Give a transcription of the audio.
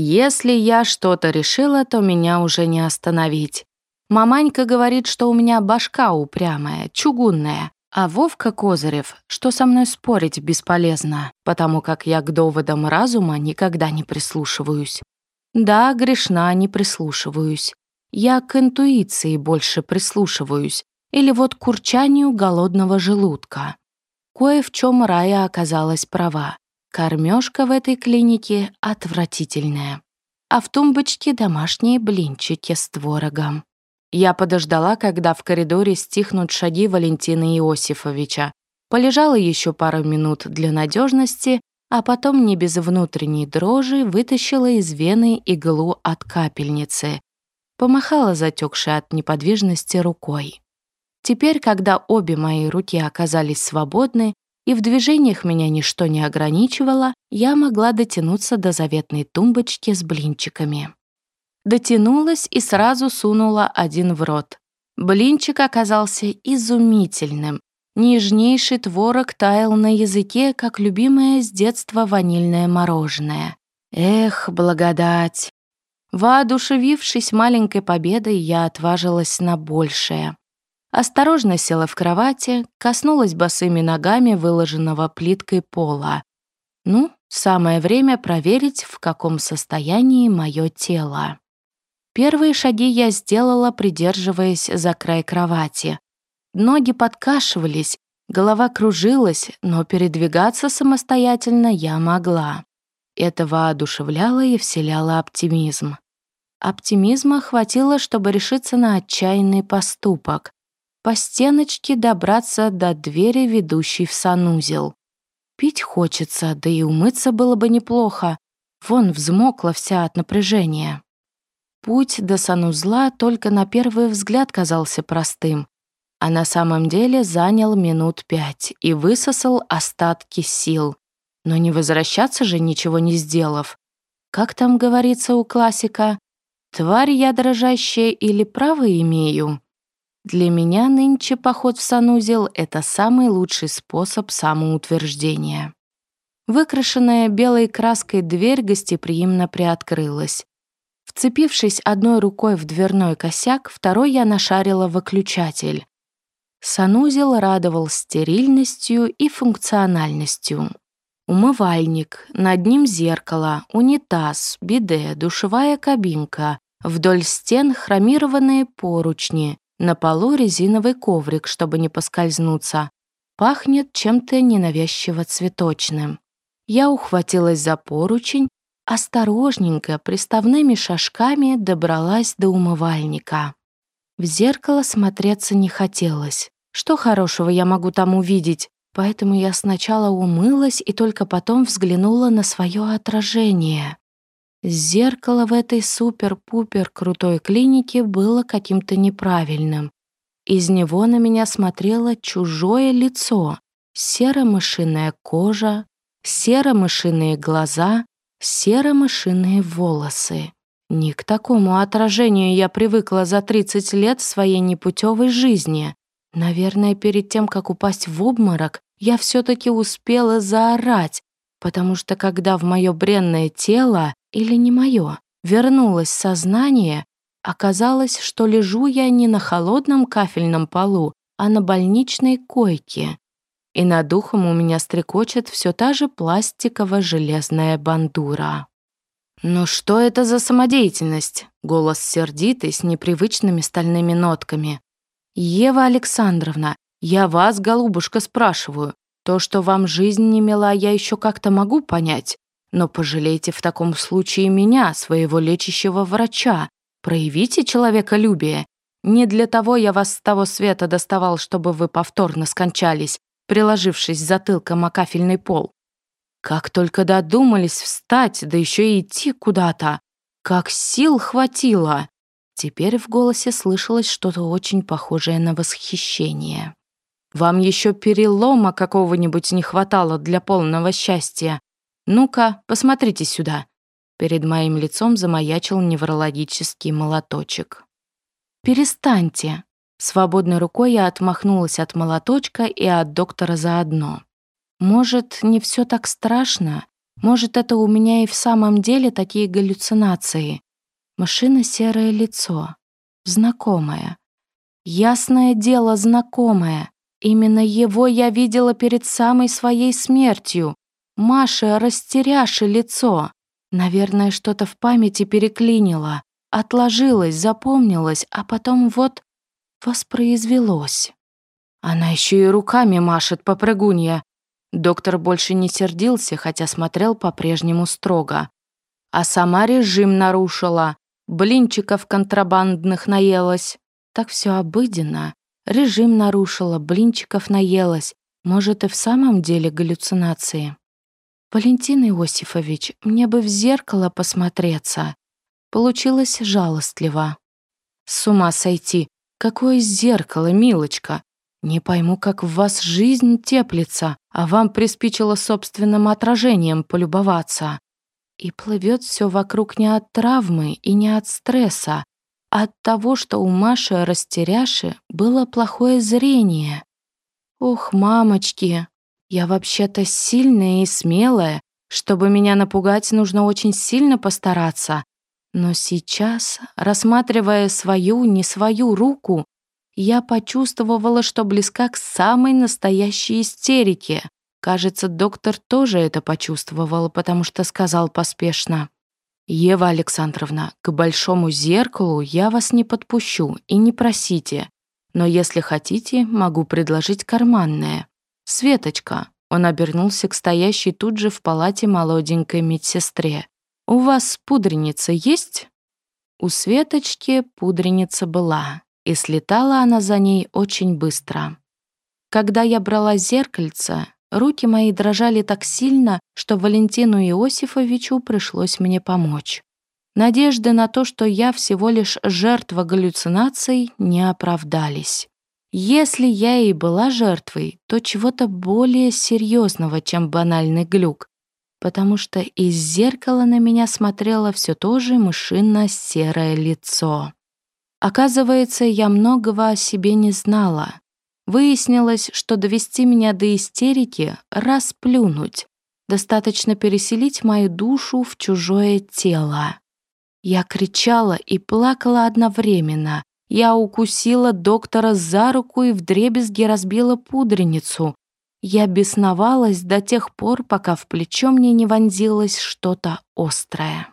Если я что-то решила, то меня уже не остановить. Маманька говорит, что у меня башка упрямая, чугунная, а Вовка Козырев, что со мной спорить бесполезно, потому как я к доводам разума никогда не прислушиваюсь. Да, грешна, не прислушиваюсь. Я к интуиции больше прислушиваюсь, или вот к урчанию голодного желудка. Кое в чем Рая оказалась права. Кормежка в этой клинике отвратительная. А в тумбочке домашние блинчики с творогом. Я подождала, когда в коридоре стихнут шаги Валентина Иосифовича. Полежала еще пару минут для надежности, а потом не без внутренней дрожи вытащила из вены иглу от капельницы. Помахала затекшей от неподвижности рукой. Теперь, когда обе мои руки оказались свободны, и в движениях меня ничто не ограничивало, я могла дотянуться до заветной тумбочки с блинчиками. Дотянулась и сразу сунула один в рот. Блинчик оказался изумительным. Нежнейший творог таял на языке, как любимое с детства ванильное мороженое. Эх, благодать! Воодушевившись маленькой победой, я отважилась на большее. Осторожно села в кровати, коснулась босыми ногами выложенного плиткой пола. Ну, самое время проверить, в каком состоянии мое тело. Первые шаги я сделала, придерживаясь за край кровати. Ноги подкашивались, голова кружилась, но передвигаться самостоятельно я могла. Это воодушевляло и вселяло оптимизм. Оптимизма хватило, чтобы решиться на отчаянный поступок по стеночке добраться до двери, ведущей в санузел. Пить хочется, да и умыться было бы неплохо. Вон взмокла вся от напряжения. Путь до санузла только на первый взгляд казался простым, а на самом деле занял минут пять и высосал остатки сил. Но не возвращаться же, ничего не сделав. Как там говорится у классика? «Тварь я дрожащая или право имею?» Для меня нынче поход в санузел — это самый лучший способ самоутверждения. Выкрашенная белой краской дверь гостеприимно приоткрылась. Вцепившись одной рукой в дверной косяк, второй я нашарила выключатель. Санузел радовал стерильностью и функциональностью. Умывальник, над ним зеркало, унитаз, биде, душевая кабинка, вдоль стен хромированные поручни, на полу резиновый коврик, чтобы не поскользнуться. Пахнет чем-то ненавязчиво цветочным. Я ухватилась за поручень, осторожненько, приставными шажками добралась до умывальника. В зеркало смотреться не хотелось. Что хорошего я могу там увидеть? Поэтому я сначала умылась и только потом взглянула на свое отражение. Зеркало в этой супер-пупер крутой клинике было каким-то неправильным. Из него на меня смотрело чужое лицо, серо-мышиная кожа, серо-мышиные глаза, серо-мышиные волосы. Не к такому отражению я привыкла за 30 лет своей непутевой жизни. Наверное, перед тем, как упасть в обморок, я все-таки успела заорать, потому что когда в мое бренное тело или не мое, вернулось сознание, оказалось, что лежу я не на холодном кафельном полу, а на больничной койке. И над духом у меня стрекочет все та же пластиково-железная бандура. «Ну что это за самодеятельность?» Голос сердитый, с непривычными стальными нотками. «Ева Александровна, я вас, голубушка, спрашиваю. То, что вам жизнь не мила, я еще как-то могу понять. Но пожалейте в таком случае меня, своего лечащего врача. Проявите человеколюбие. Не для того я вас с того света доставал, чтобы вы повторно скончались, приложившись затылком о кафельный пол. Как только додумались встать, да еще и идти куда-то. Как сил хватило. Теперь в голосе слышалось что-то очень похожее на восхищение. Вам еще перелома какого-нибудь не хватало для полного счастья. «Ну-ка, посмотрите сюда». Перед моим лицом замаячил неврологический молоточек. «Перестаньте». Свободной рукой я отмахнулась от молоточка и от доктора заодно. «Может, не все так страшно? Может, это у меня и в самом деле такие галлюцинации. Машина серое лицо. Знакомое. Ясное дело, знакомое. Именно его я видела перед самой своей смертью. Маша растеряши лицо. Наверное, что-то в памяти переклинило. Отложилось, запомнилось, а потом вот воспроизвелось. Она еще и руками машет, попрыгунья. Доктор больше не сердился, хотя смотрел по-прежнему строго. А сама режим нарушила, блинчиков контрабандных наелась. Так все обыденно. Режим нарушила, блинчиков наелась. Может, и в самом деле галлюцинации. «Валентин Иосифович, мне бы в зеркало посмотреться». Получилось жалостливо. «С ума сойти! Какое зеркало, милочка! Не пойму, как в вас жизнь теплится, а вам приспичило собственным отражением полюбоваться. И плывет все вокруг не от травмы и не от стресса, а от того, что у Маши растеряши было плохое зрение. Ох, мамочки, я вообще-то сильная и смелая. Чтобы меня напугать, нужно очень сильно постараться. Но сейчас, рассматривая свою, не свою руку, я почувствовала, что близка к самой настоящей истерике. Кажется, доктор тоже это почувствовал, потому что сказал поспешно. «Ева Александровна, к большому зеркалу я вас не подпущу и не просите. Но если хотите, могу предложить карманное. Светочка». Он обернулся к стоящей тут же в палате молоденькой медсестре. «У вас пудреница есть?» У Светочки пудреница была, и слетала она за ней очень быстро. Когда я брала зеркальце, руки мои дрожали так сильно, что Валентину Иосифовичу пришлось мне помочь. Надежды на то, что я всего лишь жертва галлюцинаций, не оправдались. Если я и была жертвой, то чего-то более серьезного, чем банальный глюк, потому что из зеркала на меня смотрело все то же мышино-серое лицо. Оказывается, я многого о себе не знала. Выяснилось, что довести меня до истерики — расплюнуть. Достаточно переселить мою душу в чужое тело. Я кричала и плакала одновременно. Я укусила доктора за руку и вдребезги разбила пудреницу. Я бесновалась до тех пор, пока в плечо мне не вонзилось что-то острое.